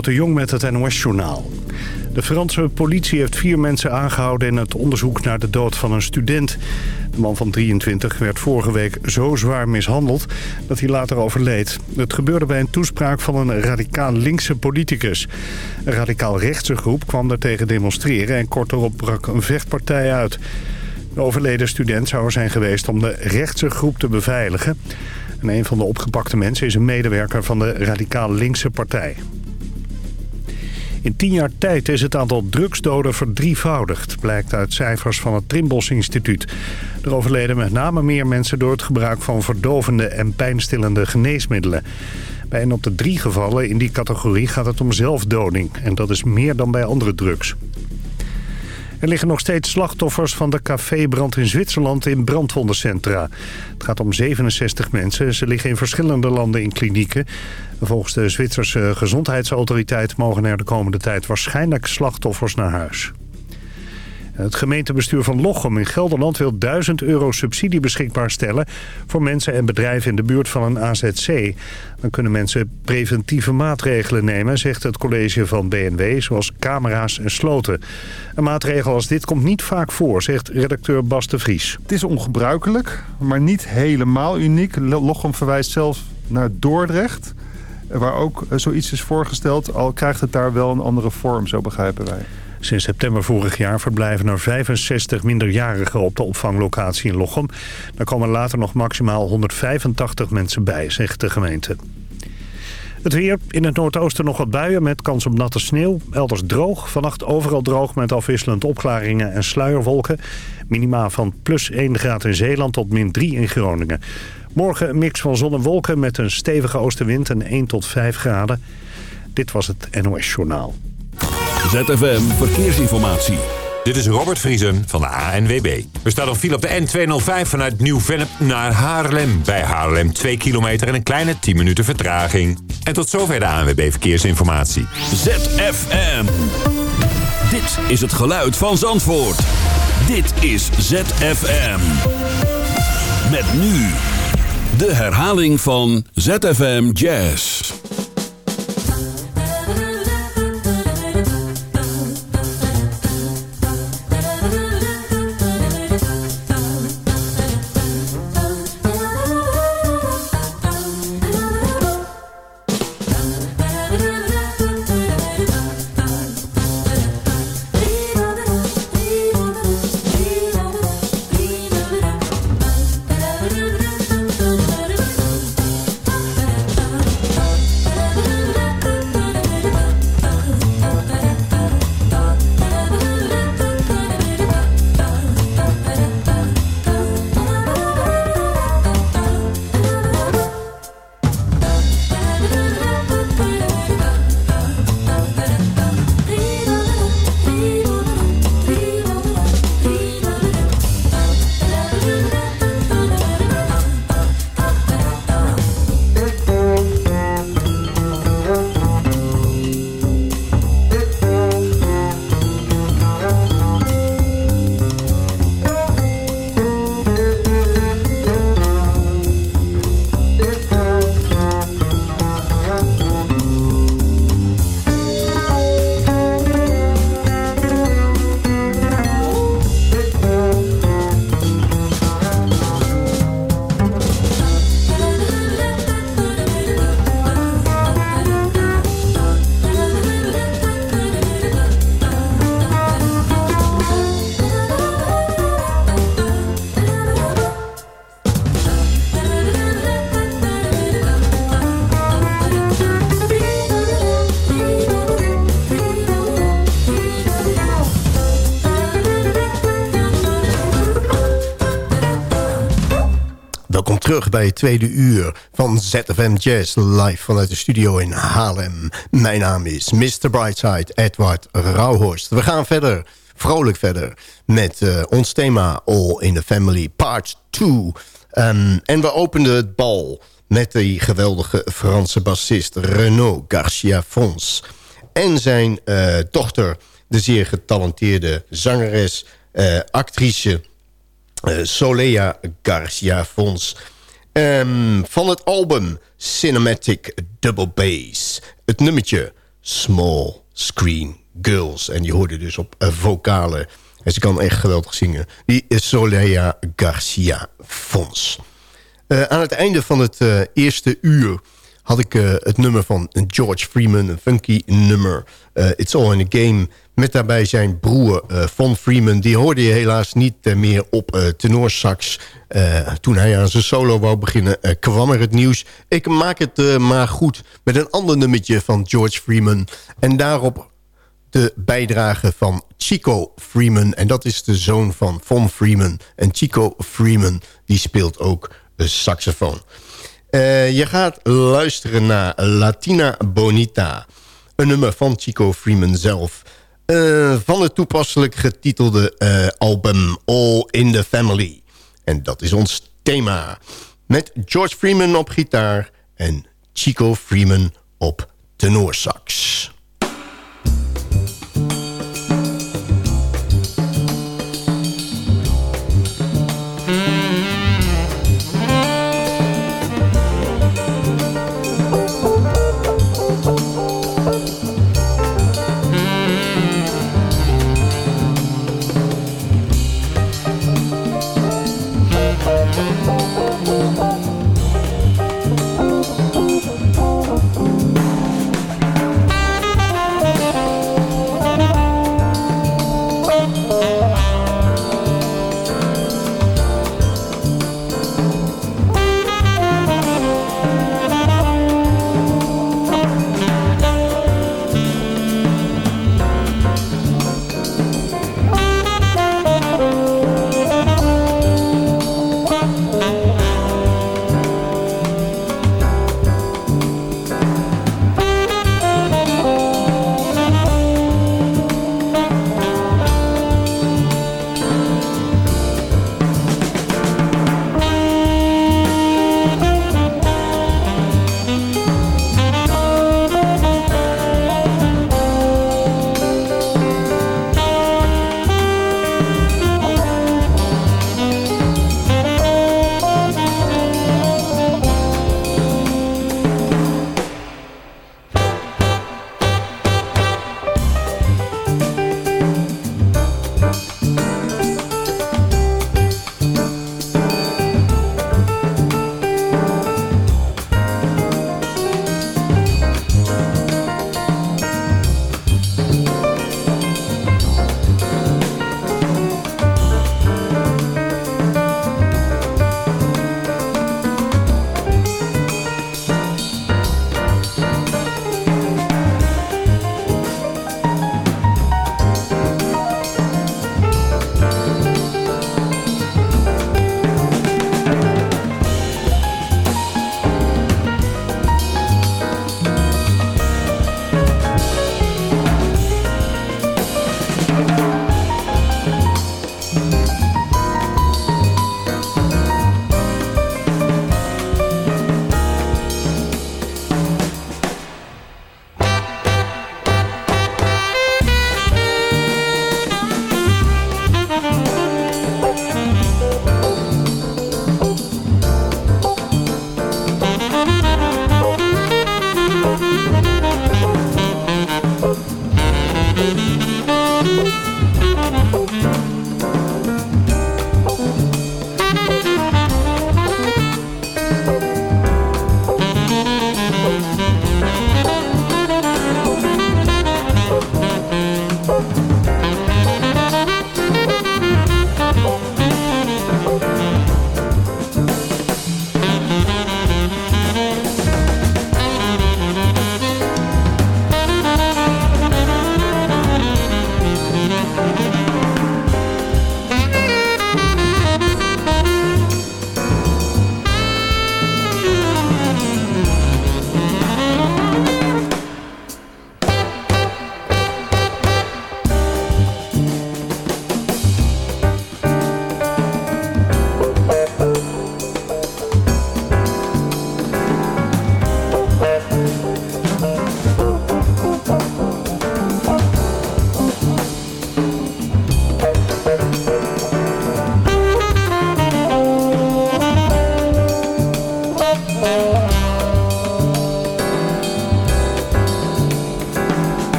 De Jong met het NOS-journaal. De Franse politie heeft vier mensen aangehouden in het onderzoek naar de dood van een student. De man van 23 werd vorige week zo zwaar mishandeld dat hij later overleed. Het gebeurde bij een toespraak van een radicaal linkse politicus. Een radicaal rechtse groep kwam er tegen demonstreren en kort erop brak een vechtpartij uit. De overleden student zou er zijn geweest om de rechtse groep te beveiligen. En een van de opgepakte mensen is een medewerker van de radicaal linkse partij. In tien jaar tijd is het aantal drugsdoden verdrievoudigd... blijkt uit cijfers van het Trimbos Instituut. Er overleden met name meer mensen door het gebruik van verdovende en pijnstillende geneesmiddelen. Bij een op de drie gevallen in die categorie gaat het om zelfdoding. En dat is meer dan bij andere drugs. Er liggen nog steeds slachtoffers van de cafébrand in Zwitserland in brandwondencentra. Het gaat om 67 mensen. Ze liggen in verschillende landen in klinieken. Volgens de Zwitserse gezondheidsautoriteit mogen er de komende tijd waarschijnlijk slachtoffers naar huis. Het gemeentebestuur van Lochem in Gelderland wil 1000 euro subsidie beschikbaar stellen... voor mensen en bedrijven in de buurt van een AZC. Dan kunnen mensen preventieve maatregelen nemen, zegt het college van BNW... zoals camera's en sloten. Een maatregel als dit komt niet vaak voor, zegt redacteur Bas de Vries. Het is ongebruikelijk, maar niet helemaal uniek. Lochem verwijst zelfs naar Dordrecht... waar ook zoiets is voorgesteld, al krijgt het daar wel een andere vorm, zo begrijpen wij. Sinds september vorig jaar verblijven er 65 minderjarigen op de opvanglocatie in Lochem. Daar komen later nog maximaal 185 mensen bij, zegt de gemeente. Het weer. In het noordoosten nog wat buien met kans op natte sneeuw. Elders droog. Vannacht overal droog met afwisselend opklaringen en sluierwolken. Minima van plus 1 graad in Zeeland tot min 3 in Groningen. Morgen een mix van zon en wolken met een stevige oostenwind en 1 tot 5 graden. Dit was het NOS Journaal. ZFM Verkeersinformatie. Dit is Robert Vriesen van de ANWB. We staan op file op de N205 vanuit Nieuw-Vennep naar Haarlem. Bij Haarlem 2 kilometer en een kleine 10 minuten vertraging. En tot zover de ANWB Verkeersinformatie. ZFM. Dit is het geluid van Zandvoort. Dit is ZFM. Met nu de herhaling van ZFM Jazz. Bij het tweede uur van ZFM Jazz live vanuit de studio in Haarlem. Mijn naam is Mr. Brightside, Edward Rauhorst. We gaan verder, vrolijk verder, met uh, ons thema All in the Family Part 2. Um, ehm, en we openden het bal met die geweldige Franse bassist Renaud Garcia Fons. En zijn uh, dochter, de zeer getalenteerde zangeres, uh, actrice... Uh, Solea Garcia Fons. Um, van het album Cinematic Double Bass. Het nummertje Small Screen Girls. En die hoorde dus op vocalen. En ze kan echt geweldig zingen. Die is Soleil Garcia Fons. Uh, aan het einde van het uh, eerste uur had ik uh, het nummer van George Freeman, een funky nummer. It's All in a Game. Met daarbij zijn broer Von Freeman. Die hoorde je helaas niet meer op tenorsax. toen hij aan zijn solo wou beginnen, kwam er het nieuws. Ik maak het maar goed met een ander nummertje van George Freeman. En daarop de bijdrage van Chico Freeman. En dat is de zoon van Von Freeman. En Chico Freeman die speelt ook saxofoon. Uh, je gaat luisteren naar Latina Bonita. Een nummer van Chico Freeman zelf. Uh, van het toepasselijk getitelde uh, album All in the Family. En dat is ons thema. Met George Freeman op gitaar en Chico Freeman op tenorsax.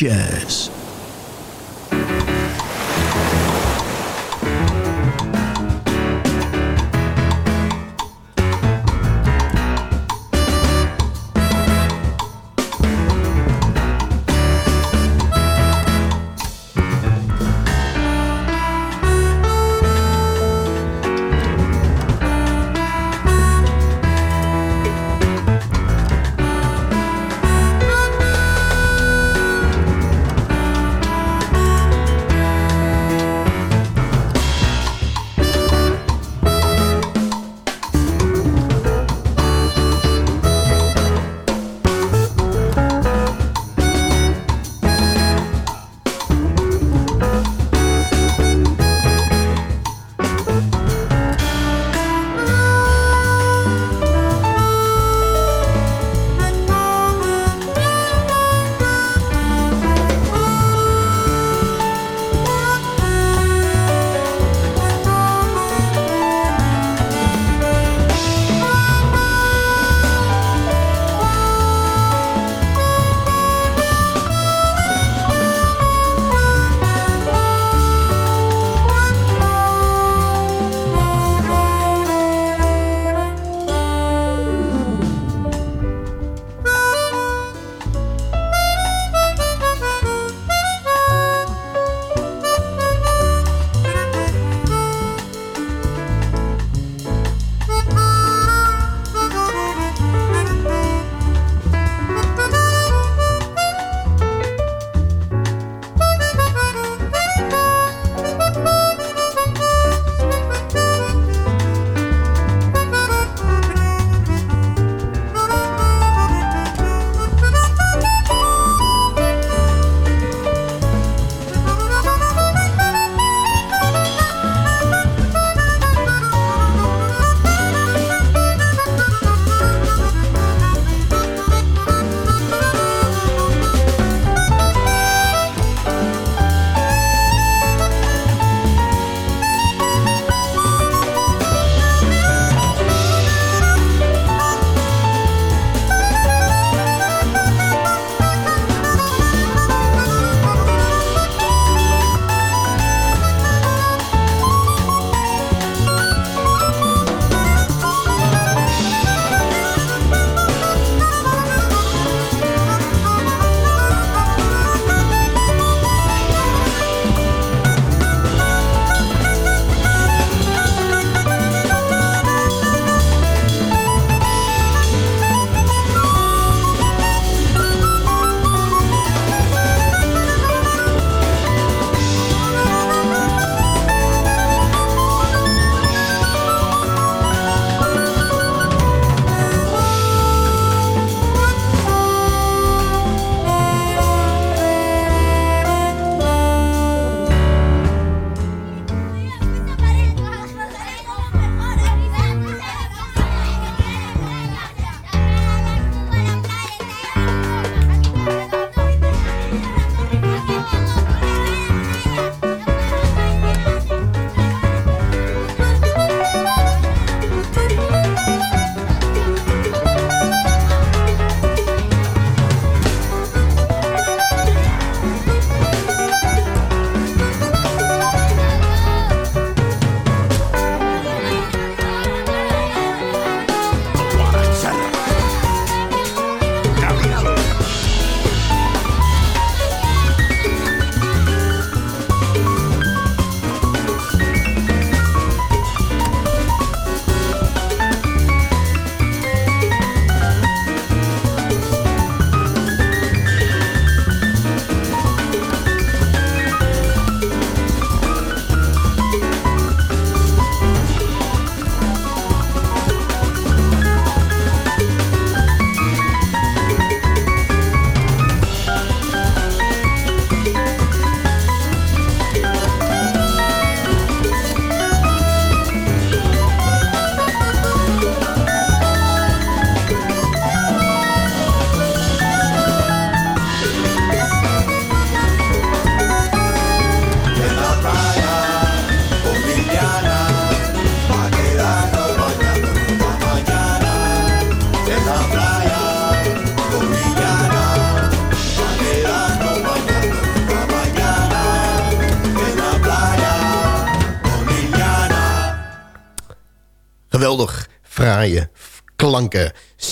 Jazz.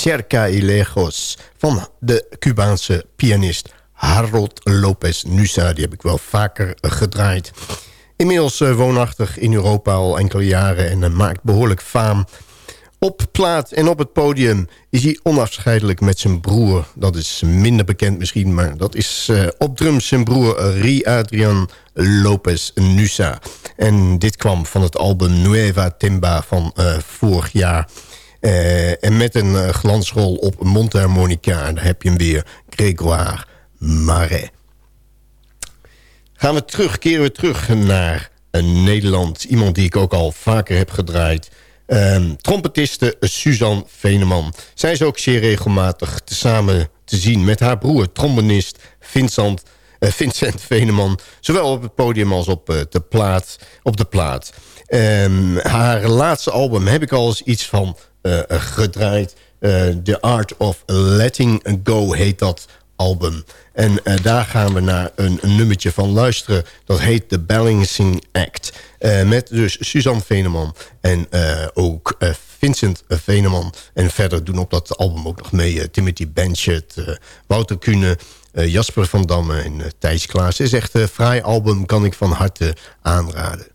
Cerca y Lejos van de Cubaanse pianist Harold Lopez Nusa. Die heb ik wel vaker gedraaid. Inmiddels uh, woonachtig in Europa al enkele jaren en uh, maakt behoorlijk faam. Op plaat en op het podium is hij onafscheidelijk met zijn broer. Dat is minder bekend misschien, maar dat is uh, op drums zijn broer Ri Adrian Lopez Nusa. En dit kwam van het album Nueva Timba van vorig jaar. En met een glansrol op mondharmonica, daar heb je hem weer, Grégoire Marais. Gaan we terug, keren we terug naar een Nederland. Iemand die ik ook al vaker heb gedraaid. Um, trompetiste Suzanne Veneman. Zij is ook zeer regelmatig tezamen te zien met haar broer, trombonist Vincent, Vincent Veneman. Zowel op het podium als op, de, plaat, op de plaat. Um, haar laatste album heb ik al eens iets van gedraaid. The Art of Letting Go heet dat album. En daar gaan we naar een, nummertje van luisteren. Dat heet The Balancing Act. Met dus Suzanne Veneman en ook Vincent Veneman. En verder doen op dat album ook nog mee Timothy Benchet, Wouter Kuhne... Jasper van Damme en Thijs Klaas. Het is echt een fraai album, kan ik van harte aanraden.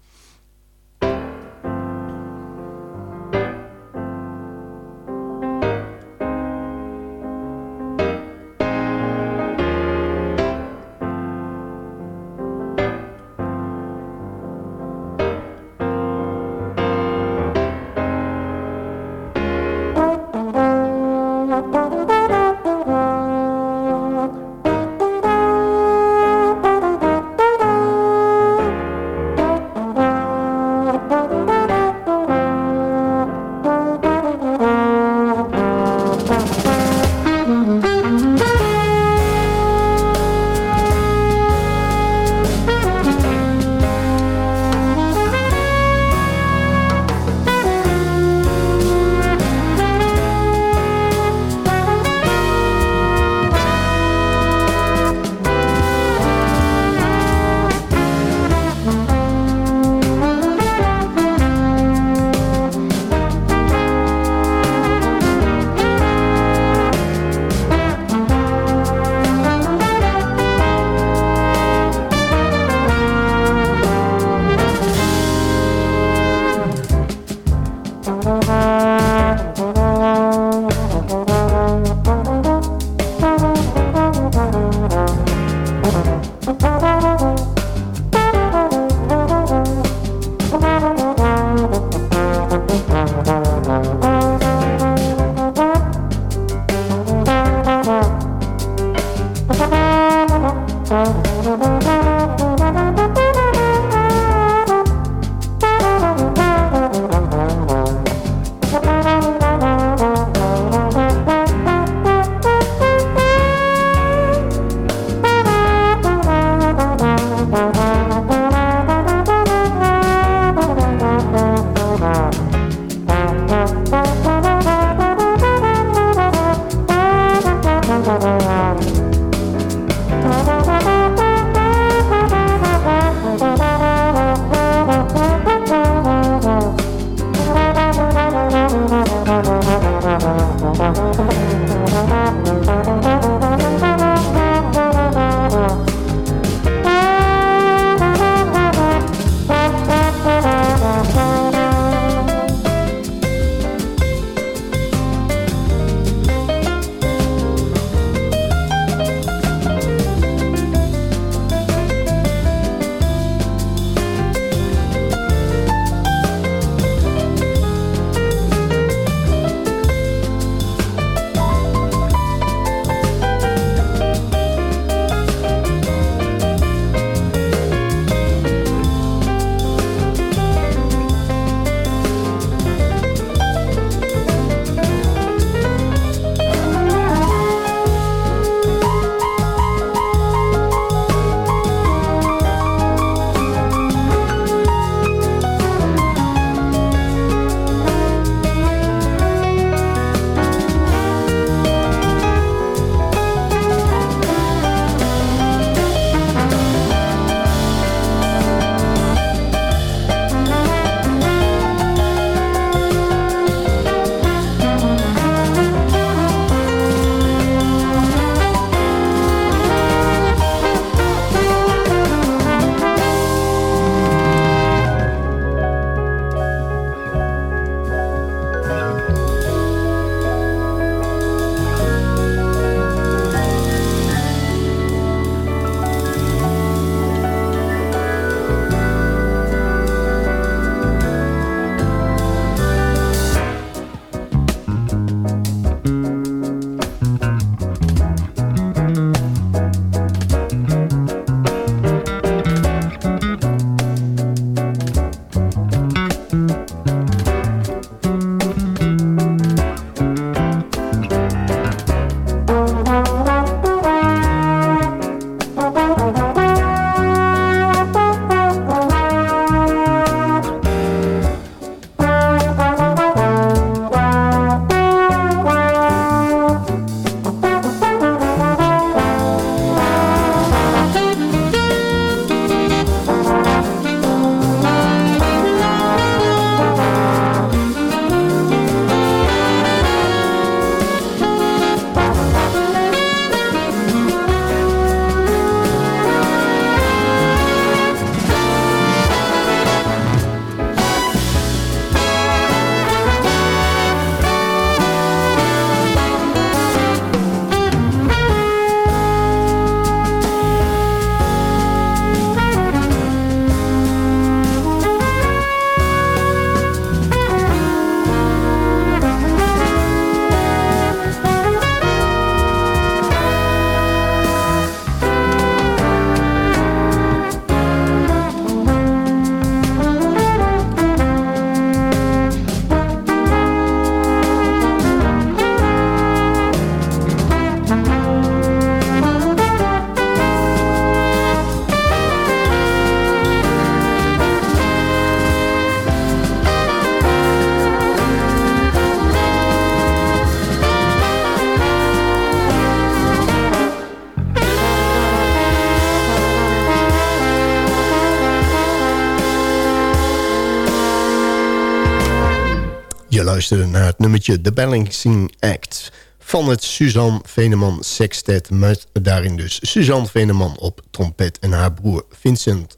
Je luisterde naar het nummertje The Balancing Act van het Suzanne Veneman Sextet... met daarin dus Suzanne Veneman op trompet... en haar broer Vincent,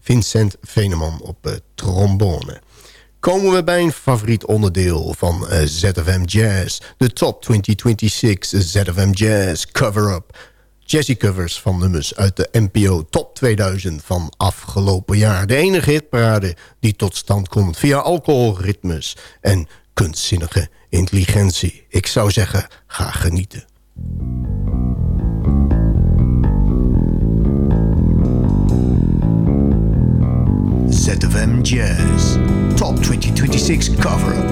Vincent Veneman op uh, trombone. Komen we bij een favoriet onderdeel van uh, ZFM Jazz... de Top 2026 ZFM Jazz Cover-Up... Jazzy covers van nummers uit de NPO Top 2000 van afgelopen jaar. De enige hitparade die tot stand komt via alcoholritmes en kunstzinnige intelligentie. Ik zou zeggen, ga genieten. ZFM Jazz Top 2026 cover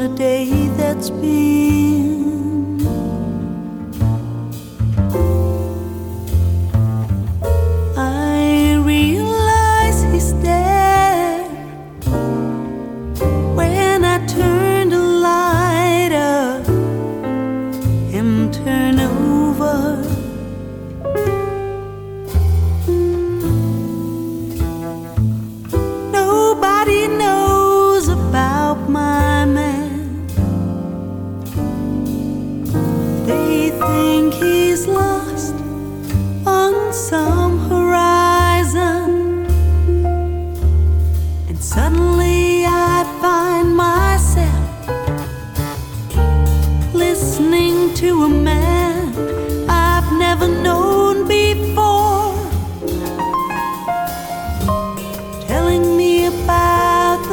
a day that's been.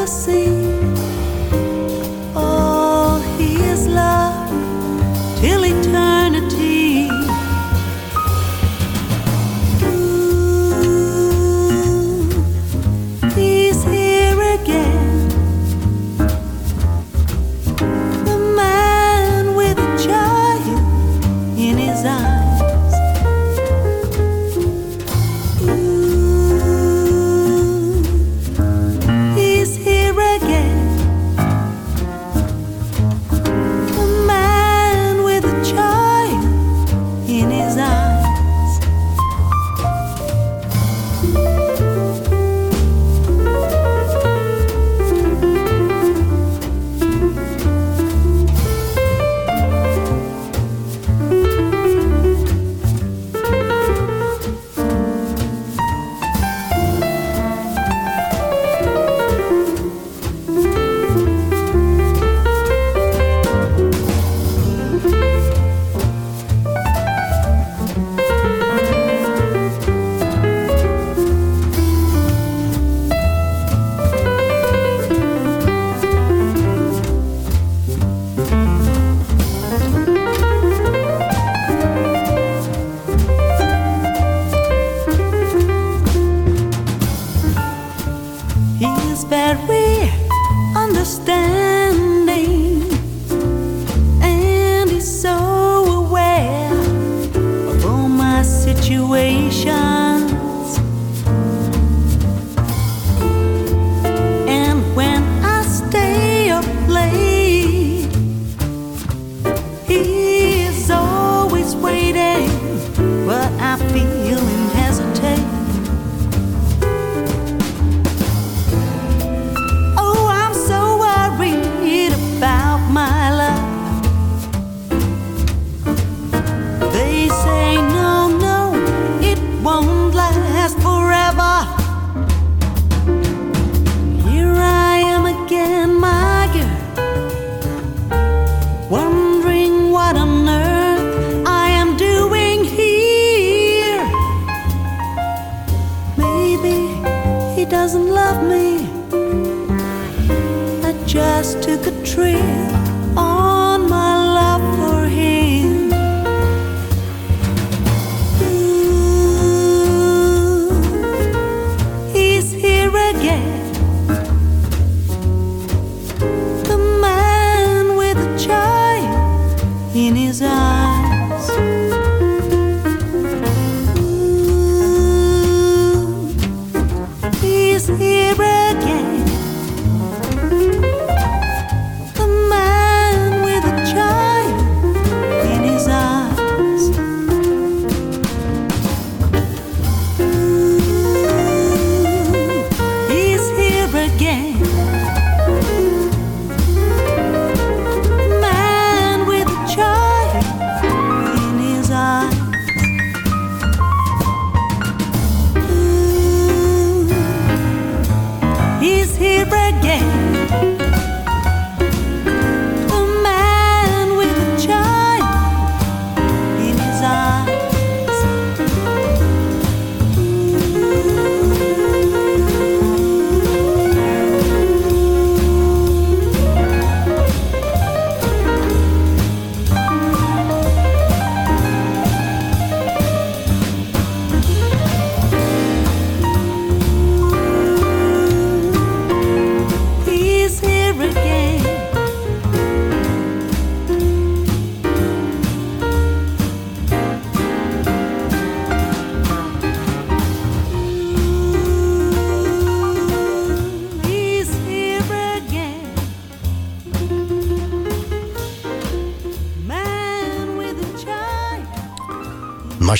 see.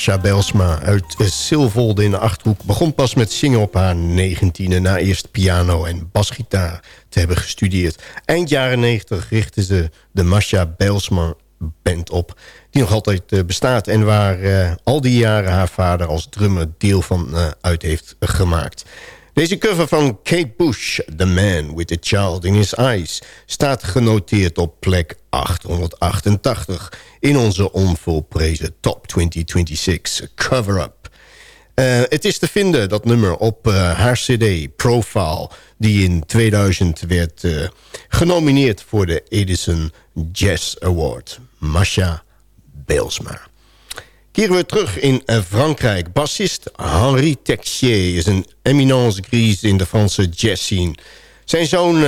Masha Belsma uit Silvolde in de Achterhoek... begon pas met zingen op haar negentiende... na eerst piano en basgitaar te hebben gestudeerd. Eind jaren 90 richtte ze de Masha Belsma Band op... die nog altijd eh, bestaat en waar uh, al die jaren haar vader als drummer deel van uit heeft gemaakt. Deze cover van Kate Bush, The Man with the Child in His Eyes... staat genoteerd op plek 888 in onze onvolprezen Top 2026 cover-up. Uh, het is te vinden, dat nummer, op uh, haar cd Profile... die in 2000 werd uh, genomineerd voor de Edison Jazz Award. Masha Beelsma. Keren we terug in Frankrijk. Bassist Henri Texier is een eminence grise in de Franse jazzscene. Zijn zoon,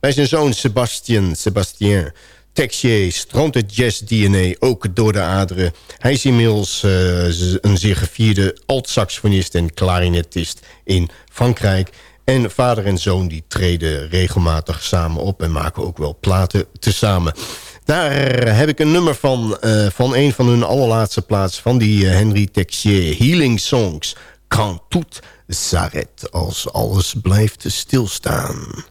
bij zijn zoon Sébastien, Sébastien Texier stroomt het jazz-DNA ook door de aderen. Hij is inmiddels uh, een zeer gevierde alt-saxofonist en klarinetist in Frankrijk. En vader en zoon die treden regelmatig samen op en maken ook wel platen tezamen. Daar heb ik een nummer van, uh, van een van hun allerlaatste plaats... van die uh, Henry Texier, Healing Songs. Quand tout s'arrête, als alles blijft stilstaan.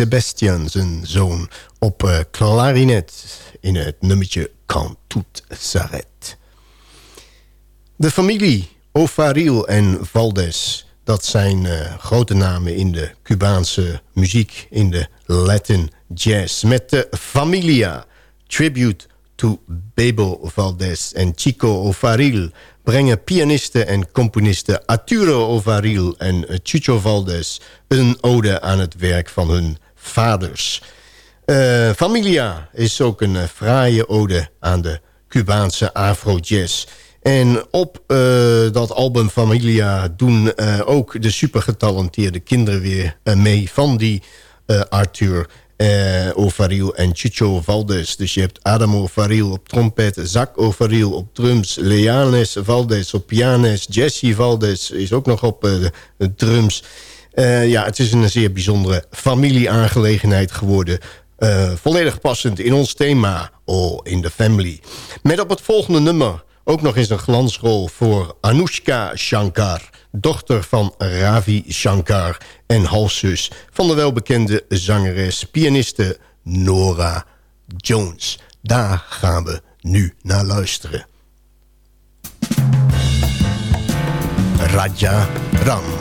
Sebastian, zijn zoon, op uh, klarinet in het nummertje Quand tout s'arrête. De familie Ofaril en Valdes, dat zijn uh, grote namen in de Cubaanse muziek, in de Latin jazz. Met de Familia, tribute to Bebo Valdes en Chico Ofaril... brengen pianisten en componisten Arturo Ofaril en Chucho Valdes... een ode aan het werk van hun vaders... Uh, Familia is ook een uh, fraaie ode aan de Cubaanse afro-jazz. En op uh, dat album Familia doen ook de supergetalenteerde kinderen weer mee... van die Arthur Ofaril en Chicho Valdes. Dus je hebt Adam Ofaril op trompet, Zach Ofaril op drums... Leanes Valdes op pianes, Jesse Valdes is ook nog op drums... ja, het is een zeer bijzondere familieaangelegenheid geworden... Uh, volledig passend in ons thema, All in the Family. Met op het volgende nummer ook nog eens een glansrol voor Anushka Shankar... dochter van Ravi Shankar en halfzus van de welbekende zangeres... pianiste Nora Jones. Daar gaan we nu naar luisteren. Raja Ram.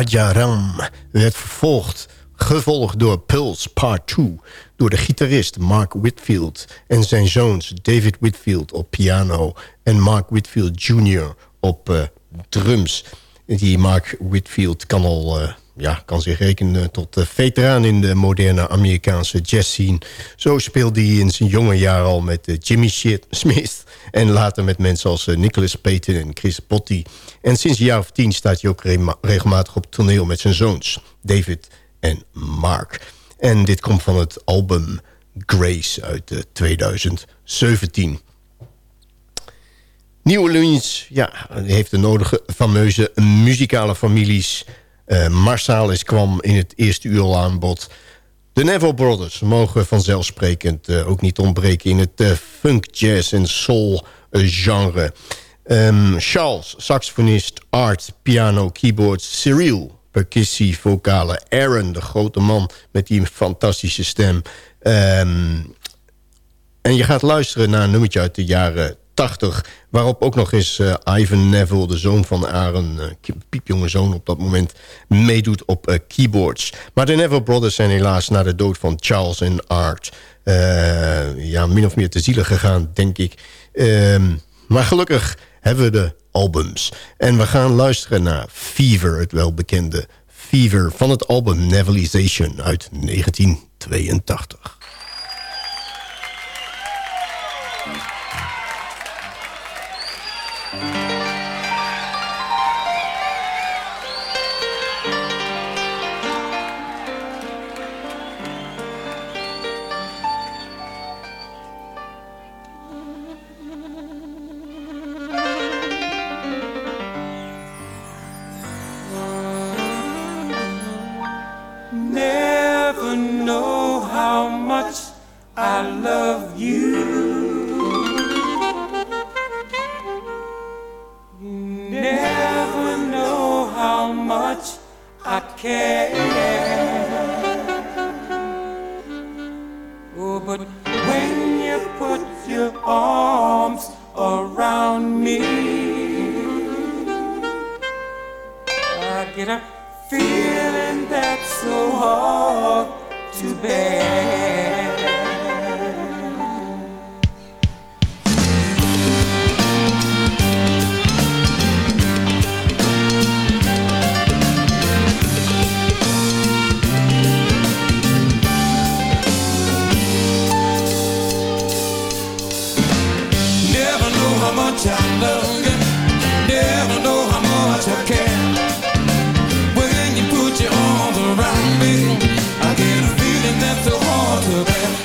Rajaram werd vervolgd, gevolgd door Pulse Part 2... door de gitarist Mark Whitfield en zijn zoons David Whitfield op piano... en Mark Whitfield Jr. op uh, drums. Die Mark Whitfield kan al... Uh, ja, kan zich rekenen tot veteraan in de moderne Amerikaanse jazzscene. Zo speelde hij in zijn jonge jaar al met uh, Jimmy Smith... en later met mensen als uh, Nicholas Payton en Chris Botti. En sinds een jaar of tien staat hij ook regelmatig op toneel met zijn zoons... David en Mark. En dit komt van het album Grace uit 2017. New Orleans ja, heeft de nodige fameuze muzikale families... Uh, Marsalis kwam in het eerste uur al aan bod. De Neville Brothers mogen vanzelfsprekend uh, ook niet ontbreken... in het uh, funk, jazz en soul genre. Um, Charles, saxofonist, art, piano, keyboard, Cyril, percussie, vocalen. Aaron, de grote man met die fantastische stem. Um, en je gaat luisteren naar een nummertje uit de jaren 80... waarop ook nog eens uh, Ivan Neville, de zoon van Aaron... Uh, piepjonge zoon op dat moment, meedoet op uh, keyboards. Maar de Neville Brothers zijn helaas na de dood van Charles en Art... ja, min of meer te zielen gegaan, denk ik. Um, maar gelukkig hebben we de albums. En we gaan luisteren naar Fever, het welbekende Fever... van het album Nevelization uit 1982.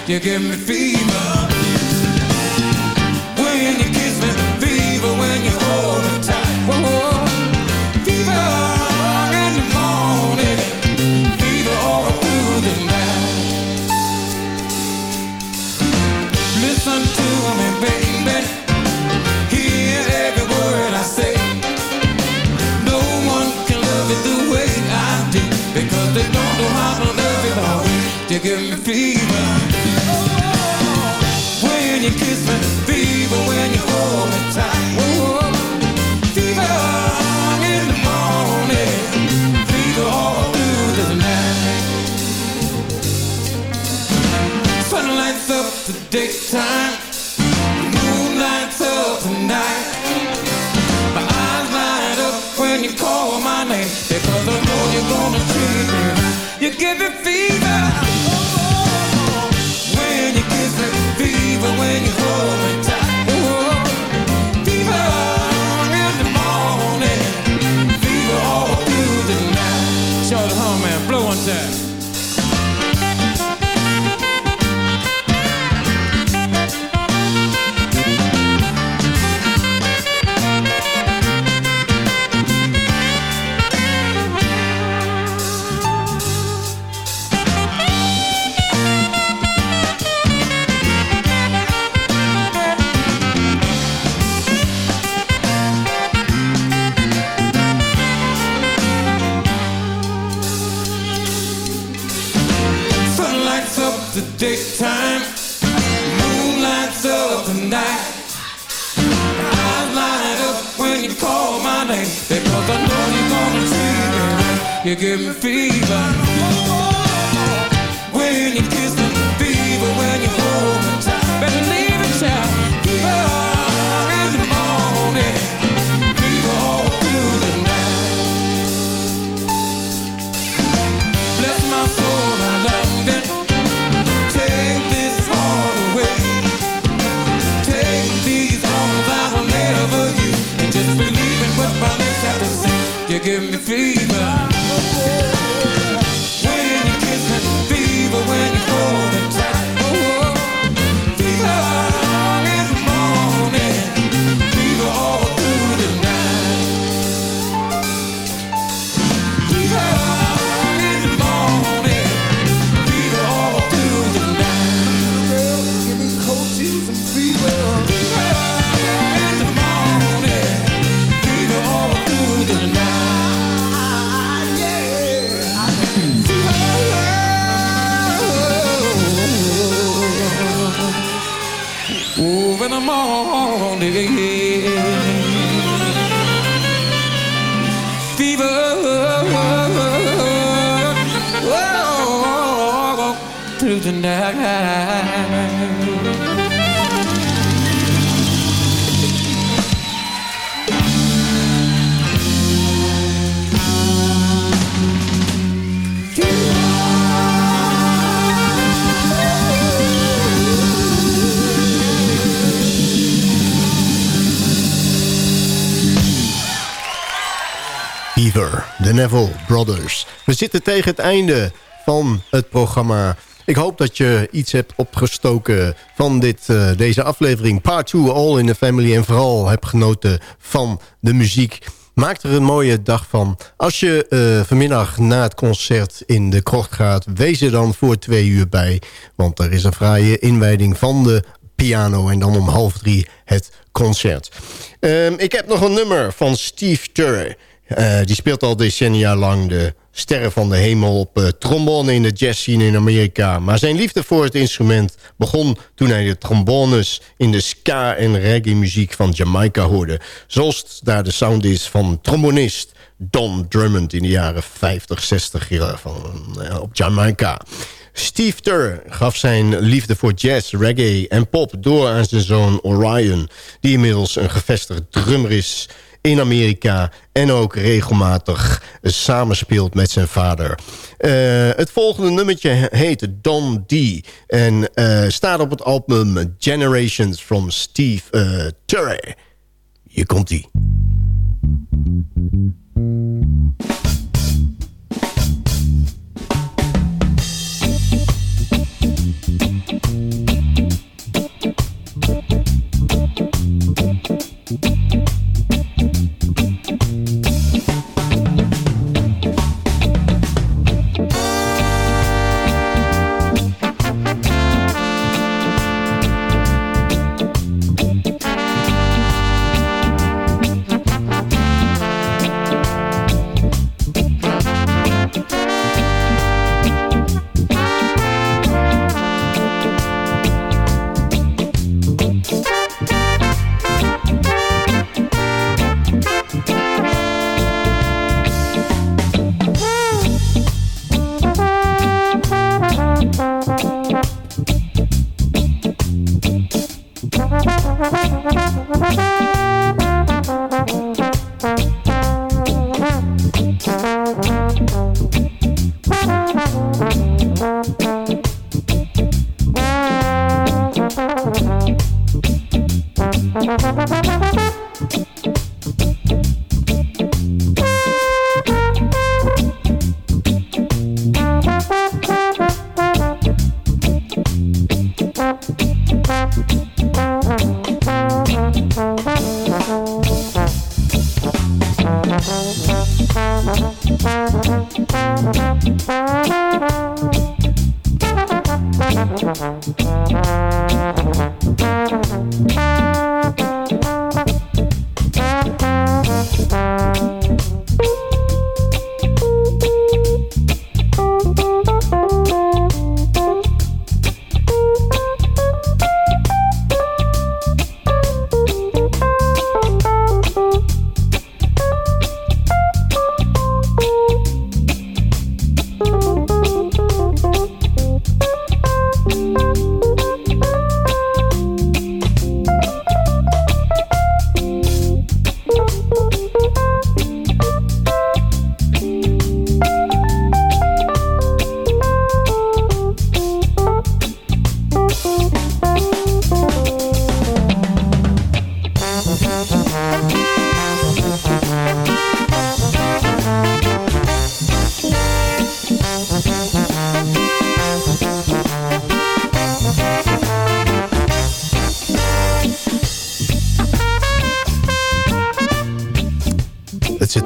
You give me fever. When you kiss me, fever. When you hold me tight, whoa, fever in the morning, fever all through the night. Listen to me, baby. Hear every word I say. No one can love you the way I do because they don't know how to love you the way you give me fever. when you hold me daytime, moon lights up the night. Eyes light up when you call my name because I know you're gonna treat me right. You give me fever when you kiss me, fever when you hold me tight. Better give me fever. Beaver, de Neville Brothers. We zitten tegen het einde van het programma. Ik hoop dat je iets hebt opgestoken van dit, eh, deze aflevering. Part 2, All in the Family. En vooral heb genoten van de muziek. Maak er een mooie dag van. Als je eh, vanmiddag na het concert in de krocht gaat... wees er dan voor twee uur bij. Want er is een fraaie inwijding van de piano. En dan om half drie het concert. Ehm, ik heb nog een nummer van Steve Turre. Eh, die speelt al decennia lang de sterren van de hemel op uh, trombone in de jazzscene in Amerika. Maar zijn liefde voor het instrument begon toen hij de trombones in de ska- en reggae-muziek van Jamaica hoorde. Zoals daar de sound is van trombonist Don Drummond in de jaren 50, 60 van, uh, op Jamaica. Steve Turr gaf zijn liefde voor jazz, reggae en pop door aan zijn zoon Orion... die inmiddels een gevestigd drummer is in Amerika en ook regelmatig samenspeelt met zijn vader. Uh, het volgende nummertje heet Don D. En uh, staat op het album Generations from Steve uh, Turre. Hier komt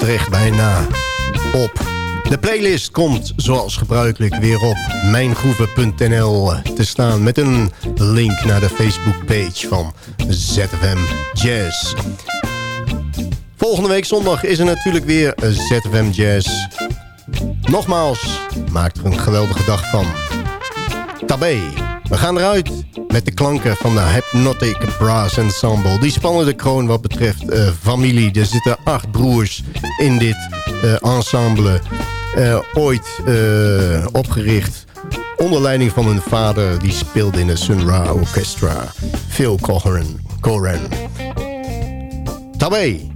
hij. zit er echt bijna op. De playlist komt zoals gebruikelijk weer op mijngroeven.nl te staan... met een link naar de Facebook-page van ZFM Jazz. Volgende week zondag is er natuurlijk weer ZFM Jazz. Nogmaals, maak er een geweldige dag van. Tabé, we gaan eruit met de klanken van de Hypnotic Brass Ensemble. Die spannende kroon wat betreft uh, familie. Er zitten acht broers in dit uh, ensemble. Uh, ooit opgericht onder leiding van hun vader. Die speelde in de Sun Ra Orchestra. Phil Cochran. Coran. Tabé.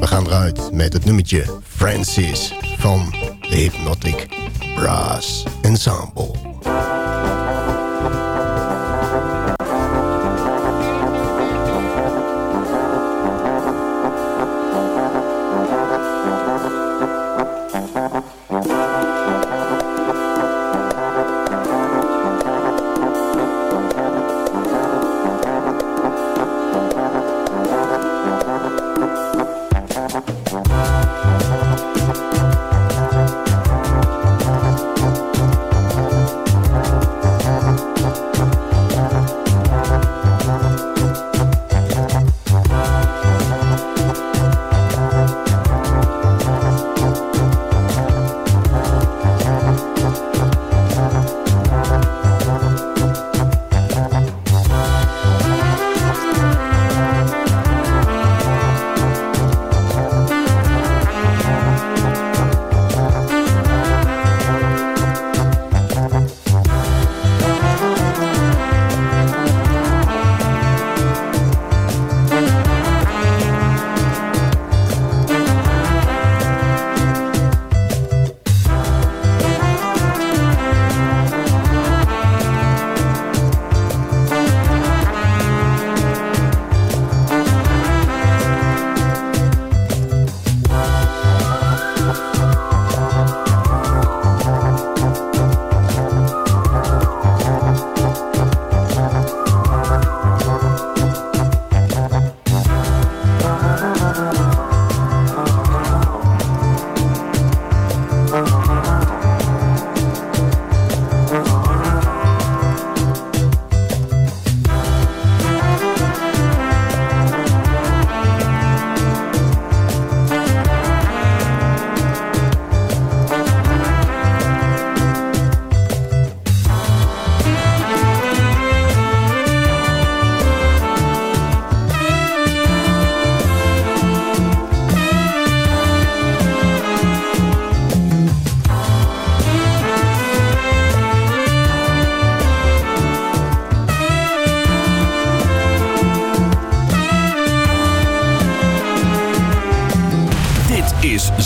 We gaan eruit met het nummertje Francis van de Hypnotic Brass Ensemble.